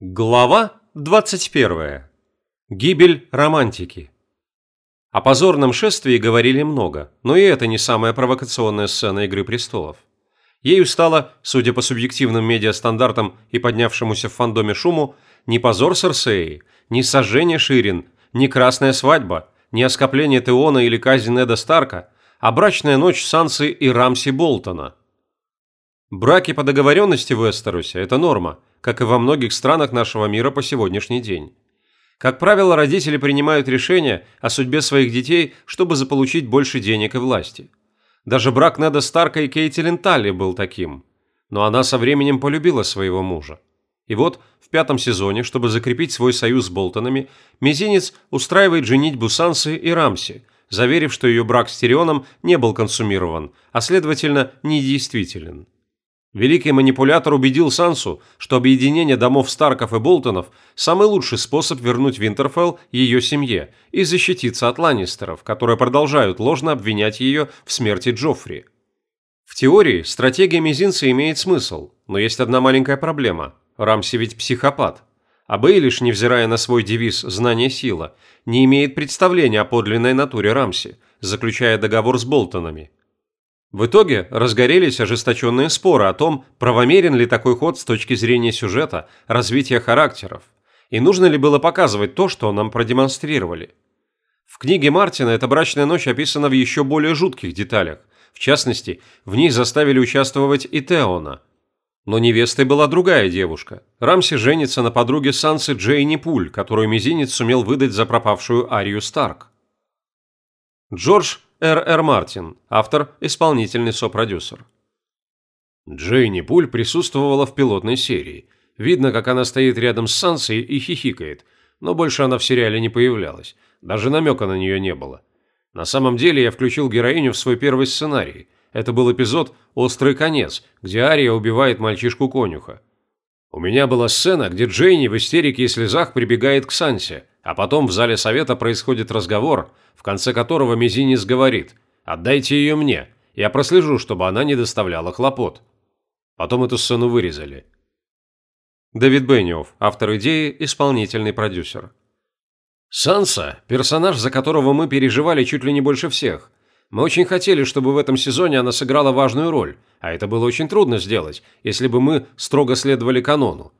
Глава 21. Гибель романтики. О позорном шествии говорили много, но и это не самая провокационная сцена «Игры престолов». Ею стало, судя по субъективным медиастандартам и поднявшемуся в фандоме шуму, не позор Серсеи, не сожжение Ширин, не красная свадьба, не оскопление Теона или казнь Неда Старка, а брачная ночь Сансы и Рамси Болтона. Браки по договоренности в Эстерусе – это норма – как и во многих странах нашего мира по сегодняшний день. Как правило, родители принимают решения о судьбе своих детей, чтобы заполучить больше денег и власти. Даже брак Неда Старка и Кейти Ленталли был таким. Но она со временем полюбила своего мужа. И вот в пятом сезоне, чтобы закрепить свой союз с Болтонами, Мизинец устраивает женитьбу Сансы и Рамси, заверив, что ее брак с Тирионом не был консумирован, а следовательно, недействителен. Великий манипулятор убедил Сансу, что объединение домов Старков и Болтонов – самый лучший способ вернуть Винтерфелл ее семье и защититься от Ланнистеров, которые продолжают ложно обвинять ее в смерти Джоффри. В теории стратегия мизинца имеет смысл, но есть одна маленькая проблема – Рамси ведь психопат. А Бейлиш, невзирая на свой девиз «Знание – сила», не имеет представления о подлинной натуре Рамси, заключая договор с Болтонами – в итоге разгорелись ожесточенные споры о том, правомерен ли такой ход с точки зрения сюжета, развития характеров, и нужно ли было показывать то, что нам продемонстрировали. В книге Мартина эта брачная ночь описана в еще более жутких деталях. В частности, в ней заставили участвовать и Теона. Но невестой была другая девушка. Рамси женится на подруге Сансы Джейни Пуль, которую мизинец сумел выдать за пропавшую Арию Старк. Джордж Р. Р. Мартин, автор, исполнительный сопродюсер. Джейни Пуль присутствовала в пилотной серии. Видно, как она стоит рядом с Сансой и хихикает, но больше она в сериале не появлялась, даже намека на нее не было. На самом деле я включил героиню в свой первый сценарий. Это был эпизод «Острый конец», где Ария убивает мальчишку-конюха. У меня была сцена, где Джейни в истерике и слезах прибегает к Сансе, а потом в зале совета происходит разговор, в конце которого Мизинец говорит «Отдайте ее мне, я прослежу, чтобы она не доставляла хлопот». Потом эту сцену вырезали. Дэвид Бенниофф, автор идеи, исполнительный продюсер. Санса – персонаж, за которого мы переживали чуть ли не больше всех. Мы очень хотели, чтобы в этом сезоне она сыграла важную роль, а это было очень трудно сделать, если бы мы строго следовали канону.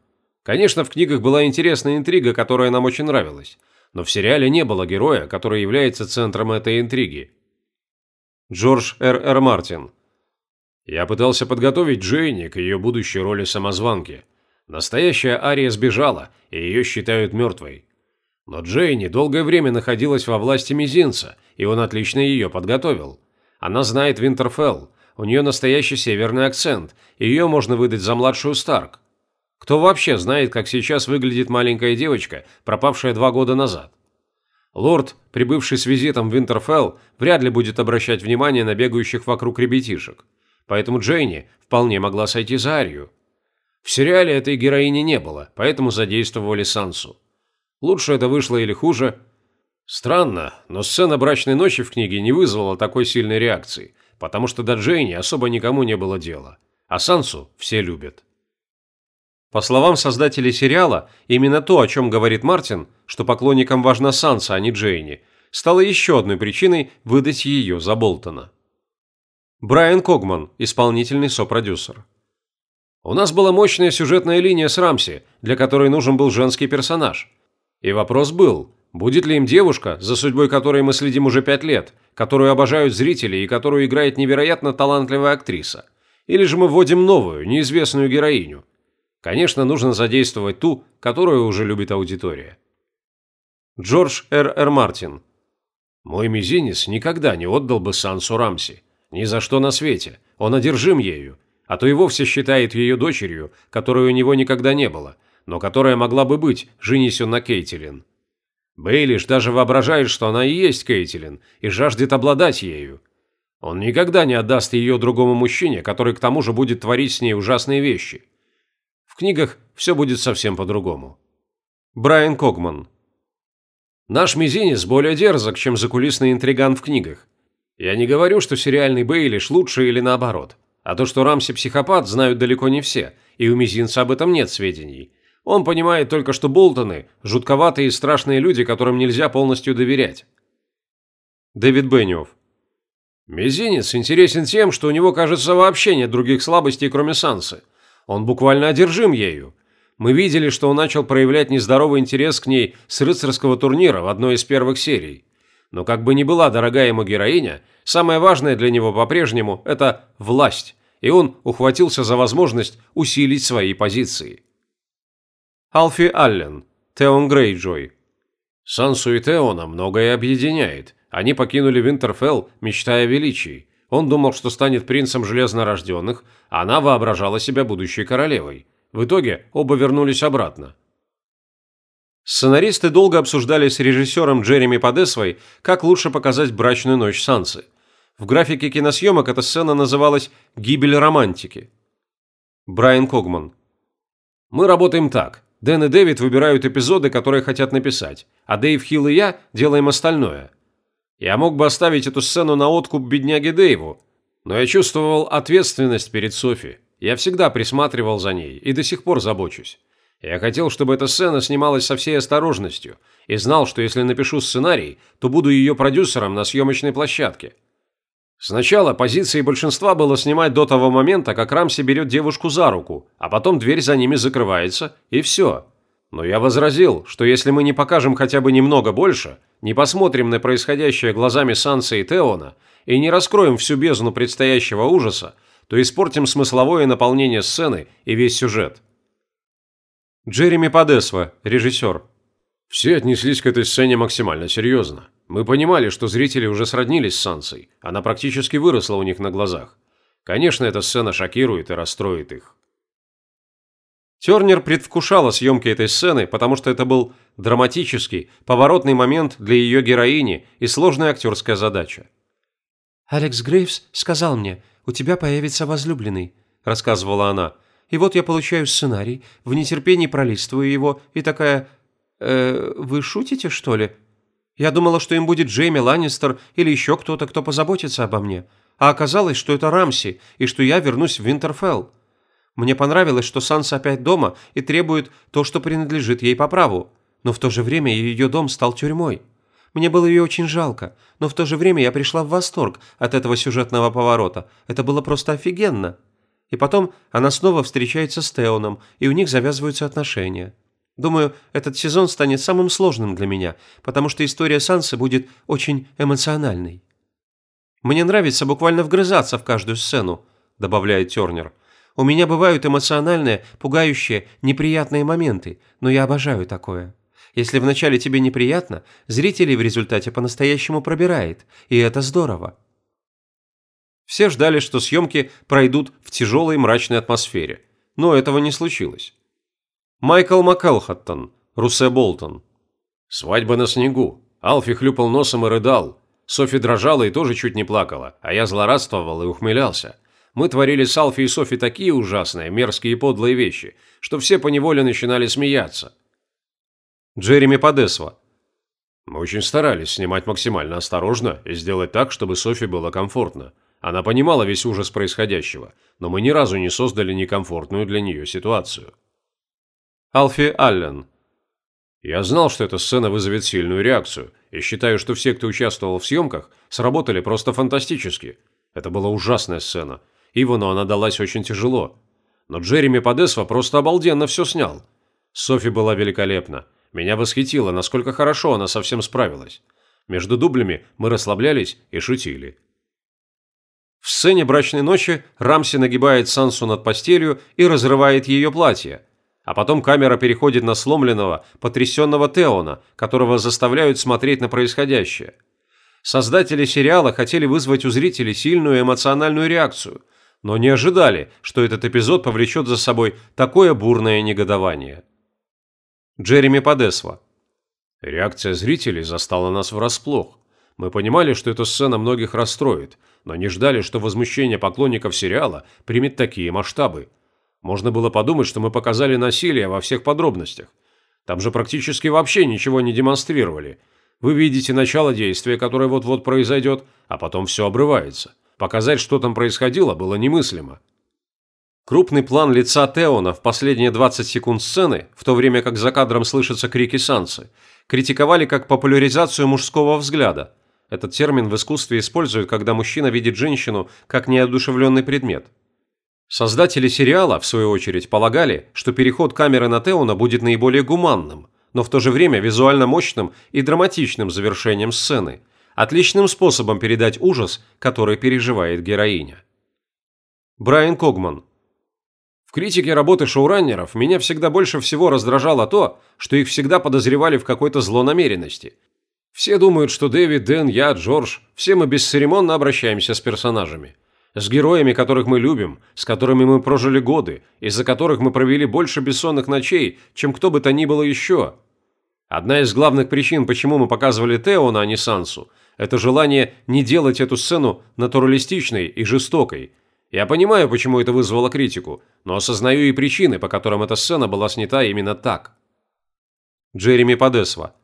Конечно, в книгах была интересная интрига, которая нам очень нравилась, но в сериале не было героя, который является центром этой интриги. Джордж Р. Р. Мартин. Я пытался подготовить Джейни к ее будущей роли самозванки. Настоящая Ария сбежала, и ее считают мертвой. Но Джейни долгое время находилась во власти мизинца, и он отлично ее подготовил. Она знает Винтерфелл, у нее настоящий северный акцент, ее можно выдать за младшую Старк. Кто вообще знает, как сейчас выглядит маленькая девочка, пропавшая два года назад? Лорд, прибывший с визитом в Винтерфелл, вряд ли будет обращать внимание на бегающих вокруг ребятишек. Поэтому Джейни вполне могла сойти за Арию. В сериале этой героини не было, поэтому задействовали Сансу. Лучше это вышло или хуже? Странно, но сцена брачной ночи в книге не вызвала такой сильной реакции, потому что до Джейни особо никому не было дела. А Сансу все любят. По словам создателей сериала, именно то, о чем говорит Мартин, что поклонникам важна Санса, а не Джейни, стало еще одной причиной выдать ее за Болтона. Брайан Когман, исполнительный сопродюсер. У нас была мощная сюжетная линия с Рамси, для которой нужен был женский персонаж. И вопрос был, будет ли им девушка, за судьбой которой мы следим уже пять лет, которую обожают зрители и которую играет невероятно талантливая актриса. Или же мы вводим новую, неизвестную героиню, Конечно, нужно задействовать ту, которую уже любит аудитория. Джордж Р. Р. Мартин. Мой мизинец никогда не отдал бы Сансу Рамси. Ни за что на свете. Он одержим ею. А то и вовсе считает ее дочерью, которой у него никогда не было, но которая могла бы быть, женись он на Кейтилин. Бейлиш даже воображает, что она и есть Кейтилин, и жаждет обладать ею. Он никогда не отдаст ее другому мужчине, который к тому же будет творить с ней ужасные вещи книгах все будет совсем по-другому. Брайан Когман. Наш мизинец более дерзок, чем закулисный интриган в книгах. Я не говорю, что сериальный Бейлиш лучше или наоборот. А то, что Рамси психопат, знают далеко не все, и у мизинца об этом нет сведений. Он понимает только, что Болтоны – жутковатые и страшные люди, которым нельзя полностью доверять. Дэвид Бенниофф. Мизинец интересен тем, что у него, кажется, вообще нет других слабостей, кроме Сансы. Он буквально одержим ею. Мы видели, что он начал проявлять нездоровый интерес к ней с рыцарского турнира в одной из первых серий. Но как бы ни была дорогая ему героиня, самое важное для него по-прежнему – это власть, и он ухватился за возможность усилить свои позиции. Алфи Аллен, Теон Грейджой. Сансу и Теона многое объединяет. Они покинули Винтерфелл, мечтая о величии. Он думал, что станет принцем железнорожденных, а она воображала себя будущей королевой. В итоге оба вернулись обратно. Сценаристы долго обсуждали с режиссером Джереми Подесвой, как лучше показать брачную ночь Сансы. В графике киносъемок эта сцена называлась «Гибель романтики». Брайан Когман. «Мы работаем так. Дэн и Дэвид выбирают эпизоды, которые хотят написать, а Дэйв Хилл и я делаем остальное. Я мог бы оставить эту сцену на откуп бедняге Дэйву, но я чувствовал ответственность перед Софи. Я всегда присматривал за ней и до сих пор забочусь. Я хотел, чтобы эта сцена снималась со всей осторожностью и знал, что если напишу сценарий, то буду ее продюсером на съемочной площадке. Сначала позицией большинства было снимать до того момента, как Рамси берет девушку за руку, а потом дверь за ними закрывается, и все. Но я возразил, что если мы не покажем хотя бы немного больше, не посмотрим на происходящее глазами Санса и Теона и не раскроем всю бездну предстоящего ужаса, то испортим смысловое наполнение сцены и весь сюжет. Джереми Подесва, режиссер. Все отнеслись к этой сцене максимально серьезно. Мы понимали, что зрители уже сроднились с Сансой, она практически выросла у них на глазах. Конечно, эта сцена шокирует и расстроит их. Тернер предвкушала съемки этой сцены, потому что это был драматический, поворотный момент для ее героини и сложная актерская задача. «Алекс Грейвс сказал мне, у тебя появится возлюбленный», – рассказывала она. «И вот я получаю сценарий, в нетерпении пролистываю его, и такая... Э, вы шутите, что ли? Я думала, что им будет Джейми Ланнистер или еще кто-то, кто позаботится обо мне. А оказалось, что это Рамси, и что я вернусь в Винтерфелл. Мне понравилось, что Санса опять дома и требует то, что принадлежит ей по праву. Но в то же время ее дом стал тюрьмой. Мне было ее очень жалко, но в то же время я пришла в восторг от этого сюжетного поворота. Это было просто офигенно. И потом она снова встречается с Теоном, и у них завязываются отношения. Думаю, этот сезон станет самым сложным для меня, потому что история Сансы будет очень эмоциональной. «Мне нравится буквально вгрызаться в каждую сцену», – добавляет Тернер. У меня бывают эмоциональные, пугающие, неприятные моменты, но я обожаю такое. Если вначале тебе неприятно, зрителей в результате по-настоящему пробирает, и это здорово. Все ждали, что съемки пройдут в тяжелой мрачной атмосфере, но этого не случилось. Майкл МакКелхаттон, Русе Болтон. Свадьба на снегу. Алфи хлюпал носом и рыдал. Софи дрожала и тоже чуть не плакала, а я злорадствовал и ухмылялся. Мы творили с Алфи и Софи такие ужасные, мерзкие и подлые вещи, что все поневоле начинали смеяться. Джереми Подесва. Мы очень старались снимать максимально осторожно и сделать так, чтобы Софи было комфортно. Она понимала весь ужас происходящего, но мы ни разу не создали некомфортную для нее ситуацию. Алфи Аллен. Я знал, что эта сцена вызовет сильную реакцию, и считаю, что все, кто участвовал в съемках, сработали просто фантастически. Это была ужасная сцена, Ивану она далась очень тяжело. Но Джереми Подесва просто обалденно все снял. Софи была великолепна. Меня восхитило, насколько хорошо она совсем справилась. Между дублями мы расслаблялись и шутили. В сцене брачной ночи Рамси нагибает Сансу над постелью и разрывает ее платье. А потом камера переходит на сломленного, потрясенного Теона, которого заставляют смотреть на происходящее. Создатели сериала хотели вызвать у зрителей сильную эмоциональную реакцию – но не ожидали, что этот эпизод повлечет за собой такое бурное негодование. Джереми Подесва. Реакция зрителей застала нас врасплох. Мы понимали, что эта сцена многих расстроит, но не ждали, что возмущение поклонников сериала примет такие масштабы. Можно было подумать, что мы показали насилие во всех подробностях. Там же практически вообще ничего не демонстрировали. Вы видите начало действия, которое вот-вот произойдет, а потом все обрывается. Показать, что там происходило, было немыслимо. Крупный план лица Теона в последние 20 секунд сцены, в то время как за кадром слышатся крики Сансы, критиковали как популяризацию мужского взгляда. Этот термин в искусстве используют, когда мужчина видит женщину как неодушевленный предмет. Создатели сериала, в свою очередь, полагали, что переход камеры на Теона будет наиболее гуманным, но в то же время визуально мощным и драматичным завершением сцены, отличным способом передать ужас, который переживает героиня. Брайан Когман в критике работы шоураннеров меня всегда больше всего раздражало то, что их всегда подозревали в какой-то злонамеренности. Все думают, что Дэвид, Дэн, я, Джордж, все мы бесцеремонно обращаемся с персонажами. С героями, которых мы любим, с которыми мы прожили годы, из-за которых мы провели больше бессонных ночей, чем кто бы то ни было еще. Одна из главных причин, почему мы показывали Теона, а не Сансу, это желание не делать эту сцену натуралистичной и жестокой – я понимаю, почему это вызвало критику, но осознаю и причины, по которым эта сцена была снята именно так. Джереми Подесва.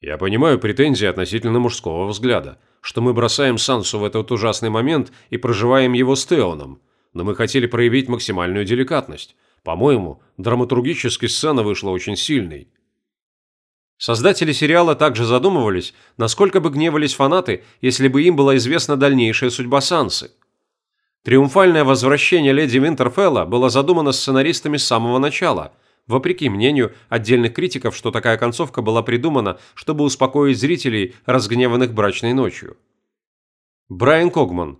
Я понимаю претензии относительно мужского взгляда, что мы бросаем Сансу в этот ужасный момент и проживаем его с Теоном, но мы хотели проявить максимальную деликатность. По-моему, драматургически сцена вышла очень сильной. Создатели сериала также задумывались, насколько бы гневались фанаты, если бы им была известна дальнейшая судьба Сансы. Триумфальное возвращение леди Винтерфелла было задумано сценаристами с самого начала, вопреки мнению отдельных критиков, что такая концовка была придумана, чтобы успокоить зрителей, разгневанных брачной ночью. Брайан Когман.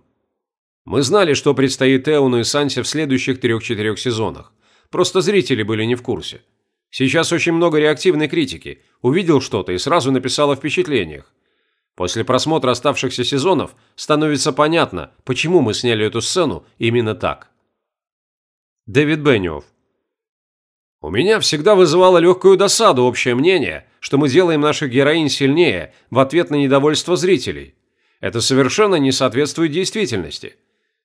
Мы знали, что предстоит Эуну и Сансе в следующих трех-четырех сезонах. Просто зрители были не в курсе. Сейчас очень много реактивной критики. Увидел что-то и сразу написал о впечатлениях. После просмотра оставшихся сезонов становится понятно, почему мы сняли эту сцену именно так. Дэвид Бенниофф. У меня всегда вызывало легкую досаду общее мнение, что мы делаем наших героинь сильнее в ответ на недовольство зрителей. Это совершенно не соответствует действительности.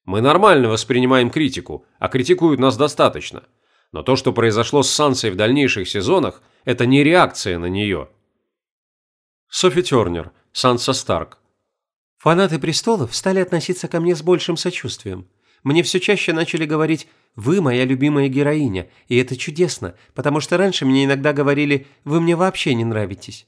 Мы нормально воспринимаем критику, а критикуют нас достаточно. Но то, что произошло с Сансой в дальнейших сезонах, это не реакция на нее. Софи Тернер – Санса Старк. Фанаты престолов стали относиться ко мне с большим сочувствием. Мне все чаще начали говорить «Вы моя любимая героиня», и это чудесно, потому что раньше мне иногда говорили «Вы мне вообще не нравитесь».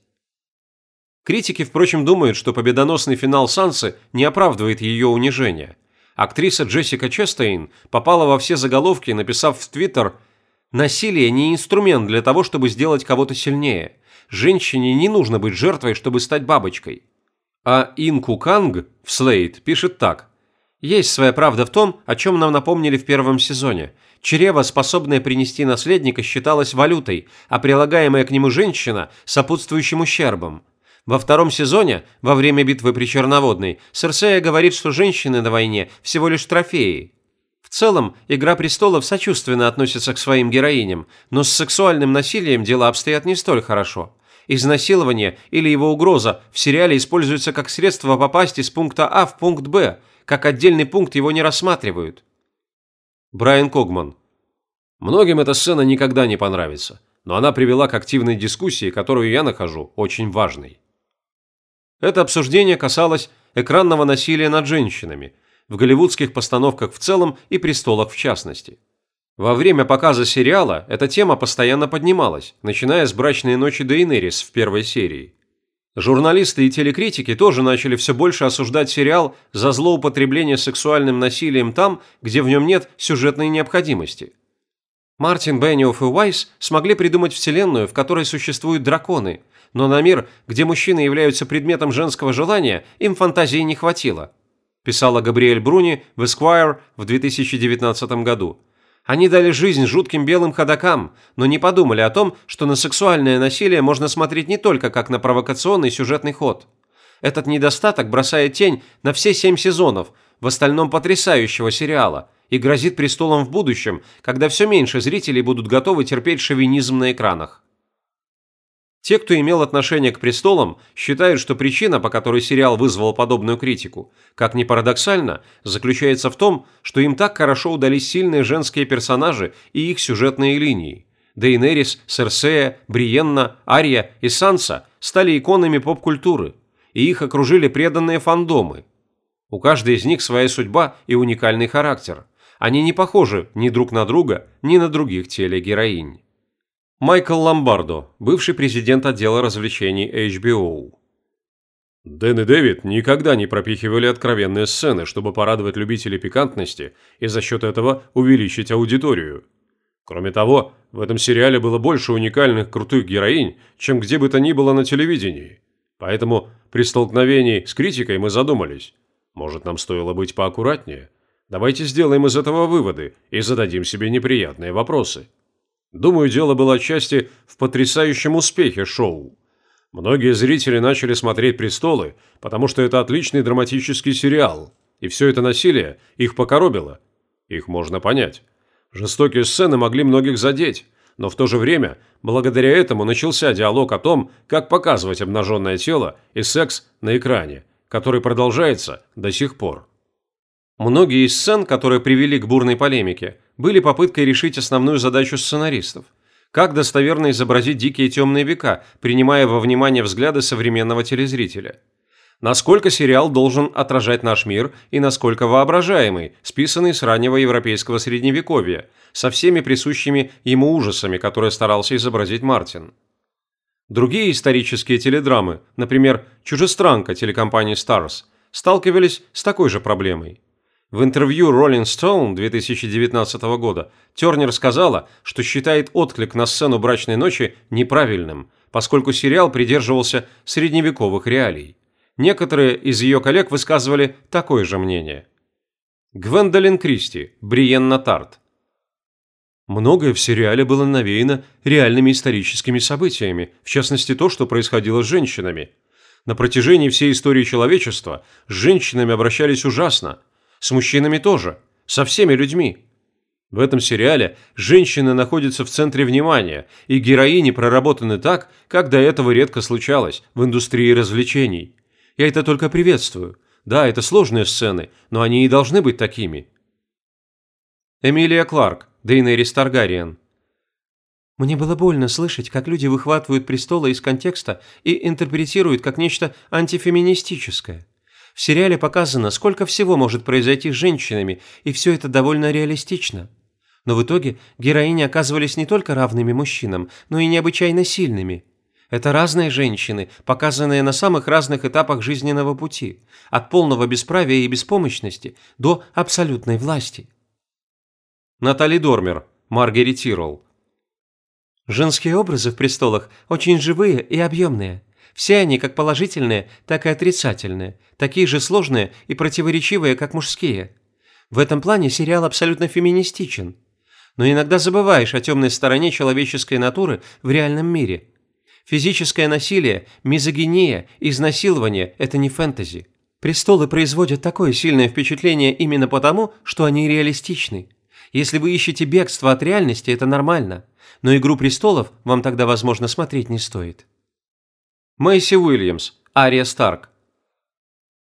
Критики, впрочем, думают, что победоносный финал Сансы не оправдывает ее унижение. Актриса Джессика Честейн попала во все заголовки, написав в Твиттер «Насилие не инструмент для того, чтобы сделать кого-то сильнее женщине не нужно быть жертвой, чтобы стать бабочкой. А Инку Канг в Слейд пишет так. Есть своя правда в том, о чем нам напомнили в первом сезоне. Чрево, способное принести наследника, считалось валютой, а прилагаемая к нему женщина – сопутствующим ущербом. Во втором сезоне, во время битвы при Черноводной, Серсея говорит, что женщины на войне всего лишь трофеи. В целом, «Игра престолов» сочувственно относится к своим героиням, но с сексуальным насилием дела обстоят не столь хорошо. Изнасилование или его угроза в сериале используется как средство попасть из пункта А в пункт Б, как отдельный пункт его не рассматривают. Брайан Когман. Многим эта сцена никогда не понравится, но она привела к активной дискуссии, которую я нахожу очень важной. Это обсуждение касалось экранного насилия над женщинами, в голливудских постановках в целом и престолах в частности. Во время показа сериала эта тема постоянно поднималась, начиная с брачной ночи Дейнерис в первой серии. Журналисты и телекритики тоже начали все больше осуждать сериал за злоупотребление сексуальным насилием там, где в нем нет сюжетной необходимости. Мартин Бенниофф и Уайс смогли придумать вселенную, в которой существуют драконы, но на мир, где мужчины являются предметом женского желания, им фантазии не хватило, писала Габриэль Бруни в Esquire в 2019 году. Они дали жизнь жутким белым ходокам, но не подумали о том, что на сексуальное насилие можно смотреть не только как на провокационный сюжетный ход. Этот недостаток бросает тень на все семь сезонов, в остальном потрясающего сериала, и грозит престолом в будущем, когда все меньше зрителей будут готовы терпеть шовинизм на экранах. Те, кто имел отношение к престолам, считают, что причина, по которой сериал вызвал подобную критику, как ни парадоксально, заключается в том, что им так хорошо удались сильные женские персонажи и их сюжетные линии. Дейнерис, Серсея, Бриенна, Ария и Санса стали иконами поп-культуры, и их окружили преданные фандомы. У каждой из них своя судьба и уникальный характер. Они не похожи ни друг на друга, ни на других телегероинь. Майкл Ломбардо, бывший президент отдела развлечений HBO. Дэн и Дэвид никогда не пропихивали откровенные сцены, чтобы порадовать любителей пикантности и за счет этого увеличить аудиторию. Кроме того, в этом сериале было больше уникальных крутых героинь, чем где бы то ни было на телевидении. Поэтому при столкновении с критикой мы задумались. Может, нам стоило быть поаккуратнее? Давайте сделаем из этого выводы и зададим себе неприятные вопросы. Думаю, дело было отчасти в потрясающем успехе шоу. Многие зрители начали смотреть «Престолы», потому что это отличный драматический сериал, и все это насилие их покоробило. Их можно понять. Жестокие сцены могли многих задеть, но в то же время, благодаря этому начался диалог о том, как показывать обнаженное тело и секс на экране, который продолжается до сих пор. Многие из сцен, которые привели к бурной полемике, были попыткой решить основную задачу сценаристов – как достоверно изобразить дикие темные века, принимая во внимание взгляды современного телезрителя. Насколько сериал должен отражать наш мир и насколько воображаемый, списанный с раннего европейского средневековья, со всеми присущими ему ужасами, которые старался изобразить Мартин. Другие исторические теледрамы, например, «Чужестранка» телекомпании Stars, сталкивались с такой же проблемой. В интервью Rolling Stone 2019 года Тернер сказала, что считает отклик на сцену брачной ночи неправильным, поскольку сериал придерживался средневековых реалий. Некоторые из ее коллег высказывали такое же мнение. Гвендолин Кристи, Бриенна Тарт. Многое в сериале было навеяно реальными историческими событиями, в частности то, что происходило с женщинами. На протяжении всей истории человечества с женщинами обращались ужасно – с мужчинами тоже. Со всеми людьми. В этом сериале женщины находятся в центре внимания, и героини проработаны так, как до этого редко случалось в индустрии развлечений. Я это только приветствую. Да, это сложные сцены, но они и должны быть такими. Эмилия Кларк, Дейнерис Таргариен. Мне было больно слышать, как люди выхватывают престолы из контекста и интерпретируют как нечто антифеминистическое. В сериале показано, сколько всего может произойти с женщинами, и все это довольно реалистично. Но в итоге героини оказывались не только равными мужчинам, но и необычайно сильными. Это разные женщины, показанные на самых разных этапах жизненного пути, от полного бесправия и беспомощности до абсолютной власти. Натали Дормер, Маргери Тирол. Женские образы в «Престолах» очень живые и объемные. Все они как положительные, так и отрицательные, такие же сложные и противоречивые, как мужские. В этом плане сериал абсолютно феминистичен. Но иногда забываешь о темной стороне человеческой натуры в реальном мире. Физическое насилие, мизогиния, изнасилование – это не фэнтези. Престолы производят такое сильное впечатление именно потому, что они реалистичны. Если вы ищете бегство от реальности, это нормально. Но «Игру престолов» вам тогда, возможно, смотреть не стоит. Мэйси Уильямс, Ария Старк.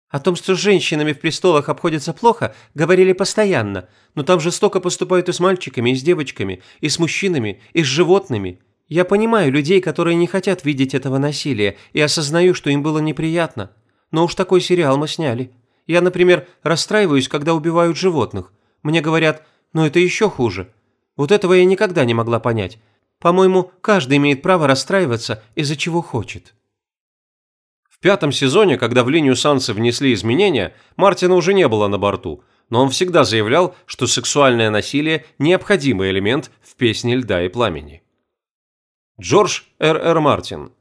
О том, что с женщинами в престолах обходятся плохо, говорили постоянно, но там жестоко поступают и с мальчиками, и с девочками, и с мужчинами, и с животными. Я понимаю людей, которые не хотят видеть этого насилия, и осознаю, что им было неприятно. Но уж такой сериал мы сняли. Я, например, расстраиваюсь, когда убивают животных. Мне говорят, ну это еще хуже. Вот этого я никогда не могла понять. По-моему, каждый имеет право расстраиваться из-за чего хочет пятом сезоне, когда в линию Сансы внесли изменения, Мартина уже не было на борту, но он всегда заявлял, что сексуальное насилие – необходимый элемент в «Песне льда и пламени». Джордж Р. Р. Мартин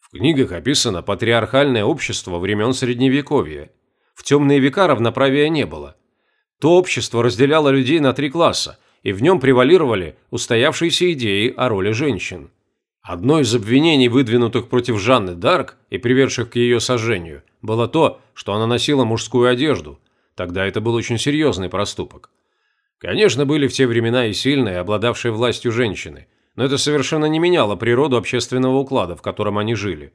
В книгах описано патриархальное общество времен Средневековья. В темные века равноправия не было. То общество разделяло людей на три класса, и в нем превалировали устоявшиеся идеи о роли женщин. Одно из обвинений, выдвинутых против Жанны Дарк и приведших к ее сожжению, было то, что она носила мужскую одежду. Тогда это был очень серьезный проступок. Конечно, были в те времена и сильные, обладавшие властью женщины, но это совершенно не меняло природу общественного уклада, в котором они жили.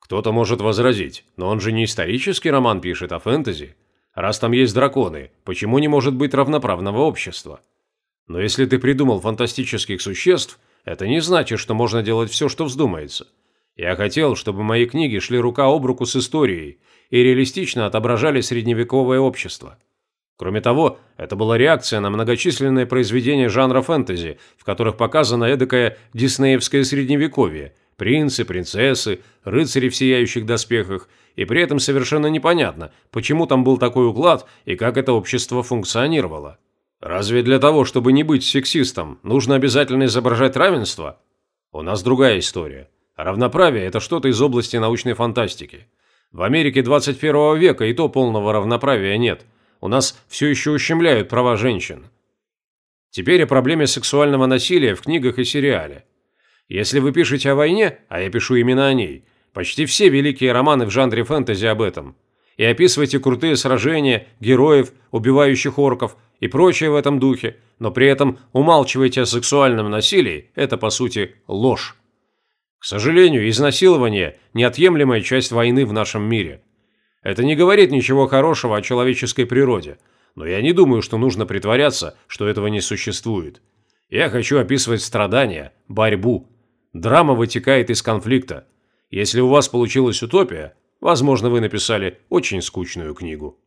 Кто-то может возразить, но он же не исторический роман пишет, а фэнтези. Раз там есть драконы, почему не может быть равноправного общества? Но если ты придумал фантастических существ – это не значит, что можно делать все, что вздумается. Я хотел, чтобы мои книги шли рука об руку с историей и реалистично отображали средневековое общество. Кроме того, это была реакция на многочисленные произведения жанра фэнтези, в которых показано эдакое диснеевское средневековье, принцы, принцессы, рыцари в сияющих доспехах, и при этом совершенно непонятно, почему там был такой уклад и как это общество функционировало. Разве для того, чтобы не быть сексистом, нужно обязательно изображать равенство? У нас другая история. Равноправие – это что-то из области научной фантастики. В Америке 21 века и то полного равноправия нет. У нас все еще ущемляют права женщин. Теперь о проблеме сексуального насилия в книгах и сериале. Если вы пишете о войне, а я пишу именно о ней, почти все великие романы в жанре фэнтези об этом. И описывайте крутые сражения, героев, убивающих орков и прочее в этом духе, но при этом умалчивайте о сексуальном насилии, это по сути ложь. К сожалению, изнасилование – неотъемлемая часть войны в нашем мире. Это не говорит ничего хорошего о человеческой природе, но я не думаю, что нужно притворяться, что этого не существует. Я хочу описывать страдания, борьбу. Драма вытекает из конфликта. Если у вас получилась утопия, возможно, вы написали очень скучную книгу.